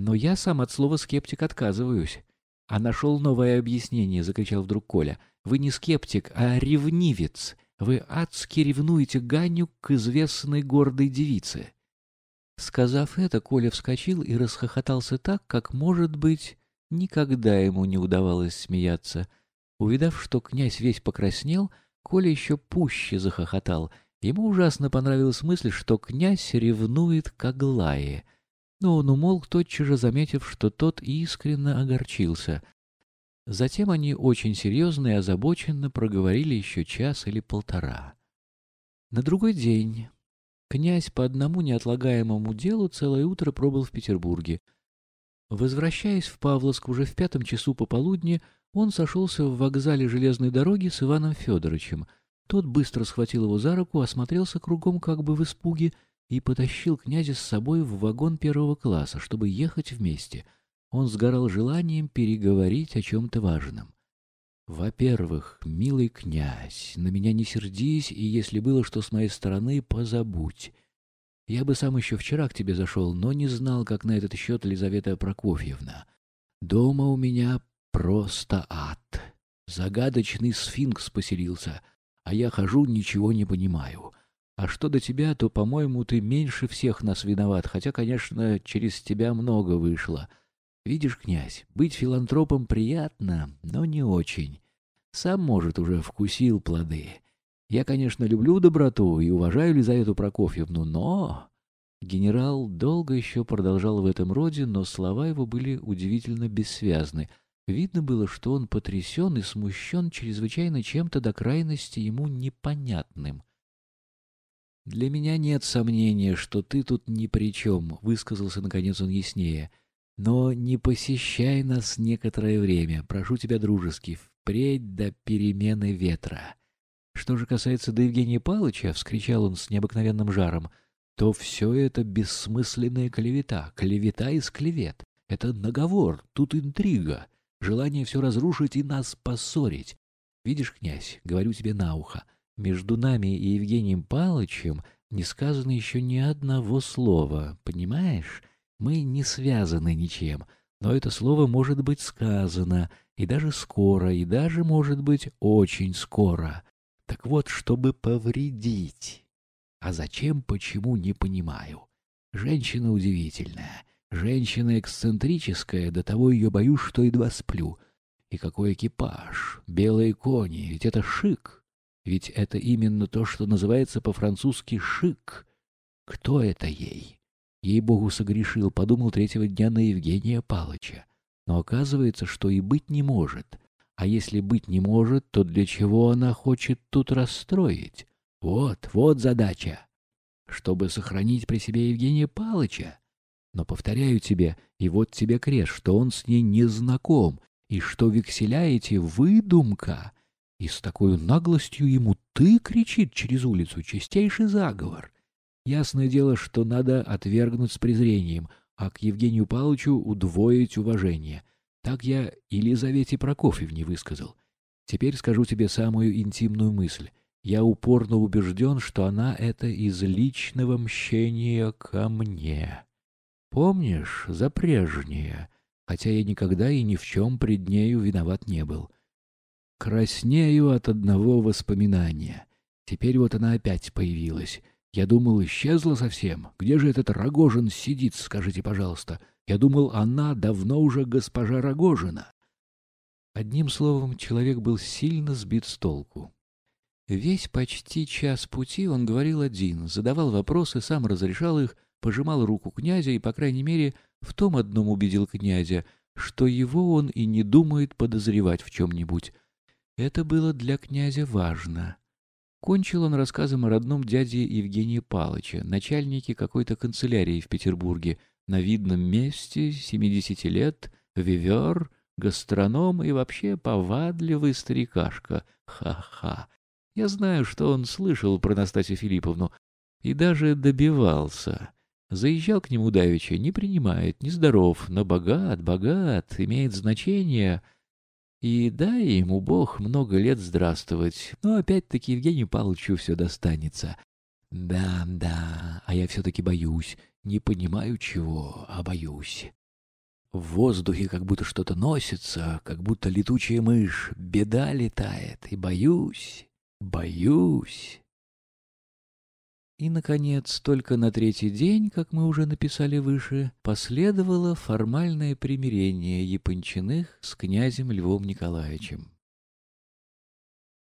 Но я сам от слова «скептик» отказываюсь. А нашел новое объяснение, — закричал вдруг Коля. Вы не скептик, а ревнивец. Вы адски ревнуете Ганю к известной гордой девице. Сказав это, Коля вскочил и расхохотался так, как, может быть, никогда ему не удавалось смеяться. Увидав, что князь весь покраснел, Коля еще пуще захохотал. Ему ужасно понравилась мысль, что князь ревнует к Аглае. Но он умолк, тотчас же заметив, что тот искренне огорчился. Затем они очень серьезно и озабоченно проговорили еще час или полтора. На другой день князь по одному неотлагаемому делу целое утро пробыл в Петербурге. Возвращаясь в Павловск уже в пятом часу пополудни, он сошелся в вокзале железной дороги с Иваном Федоровичем. Тот быстро схватил его за руку, осмотрелся кругом как бы в испуге и потащил князя с собой в вагон первого класса, чтобы ехать вместе — он сгорал желанием переговорить о чем-то важном. «Во-первых, милый князь, на меня не сердись, и если было что с моей стороны, позабудь. Я бы сам еще вчера к тебе зашел, но не знал, как на этот счет Елизавета Прокофьевна. Дома у меня просто ад. Загадочный сфинкс поселился, а я хожу, ничего не понимаю. А что до тебя, то, по-моему, ты меньше всех нас виноват, хотя, конечно, через тебя много вышло». Видишь, князь, быть филантропом приятно, но не очень. Сам, может, уже вкусил плоды. Я, конечно, люблю доброту и уважаю Лизавету Прокофьевну, но...» Генерал долго еще продолжал в этом роде, но слова его были удивительно бессвязны. Видно было, что он потрясен и смущен чрезвычайно чем-то до крайности ему непонятным. «Для меня нет сомнения, что ты тут ни при чем», — высказался наконец он яснее. Но не посещай нас некоторое время, прошу тебя дружески, впредь до перемены ветра. Что же касается до Евгения Павловича, — вскричал он с необыкновенным жаром, — то все это бессмысленная клевета, клевета из клевет. Это наговор, тут интрига, желание все разрушить и нас поссорить. Видишь, князь, говорю тебе на ухо, между нами и Евгением Павловичем не сказано еще ни одного слова, понимаешь? Мы не связаны ничем, но это слово может быть сказано, и даже скоро, и даже, может быть, очень скоро. Так вот, чтобы повредить. А зачем, почему, не понимаю. Женщина удивительная, женщина эксцентрическая, до того ее боюсь, что едва сплю. И какой экипаж, белые кони, ведь это шик. Ведь это именно то, что называется по-французски «шик». Кто это ей? Ей-богу, согрешил, подумал третьего дня на Евгения Палыча. Но оказывается, что и быть не может. А если быть не может, то для чего она хочет тут расстроить? Вот, вот задача. Чтобы сохранить при себе Евгения Палыча. Но, повторяю тебе, и вот тебе крест, что он с ней не знаком, и что векселя эти — выдумка. И с такой наглостью ему «ты» кричит через улицу, чистейший заговор. Ясное дело, что надо отвергнуть с презрением, а к Евгению Павловичу удвоить уважение. Так я Елизавете Прокофьевне высказал. Теперь скажу тебе самую интимную мысль. Я упорно убежден, что она это из личного мщения ко мне. Помнишь, за прежнее, хотя я никогда и ни в чем пред нею виноват не был. Краснею от одного воспоминания. Теперь вот она опять появилась. Я думал, исчезла совсем. Где же этот Рогожин сидит, скажите, пожалуйста? Я думал, она давно уже госпожа Рогожина. Одним словом, человек был сильно сбит с толку. Весь почти час пути он говорил один, задавал вопросы, сам разрешал их, пожимал руку князя и, по крайней мере, в том одном убедил князя, что его он и не думает подозревать в чем-нибудь. Это было для князя важно. Кончил он рассказом о родном дяде Евгении Палыча, начальнике какой-то канцелярии в Петербурге, на видном месте, семидесяти лет, вивер, гастроном и вообще повадливый старикашка. Ха-ха. Я знаю, что он слышал про Настасью Филипповну и даже добивался. Заезжал к нему давеча, не принимает, нездоров, но богат, богат, имеет значение — и дай ему Бог много лет здравствовать, но опять-таки Евгению Павловичу все достанется. Да, да, а я все-таки боюсь, не понимаю чего, а боюсь. В воздухе как будто что-то носится, как будто летучая мышь, беда летает, и боюсь, боюсь. И, наконец, только на третий день, как мы уже написали выше, последовало формальное примирение Япончиных с князем Львом Николаевичем.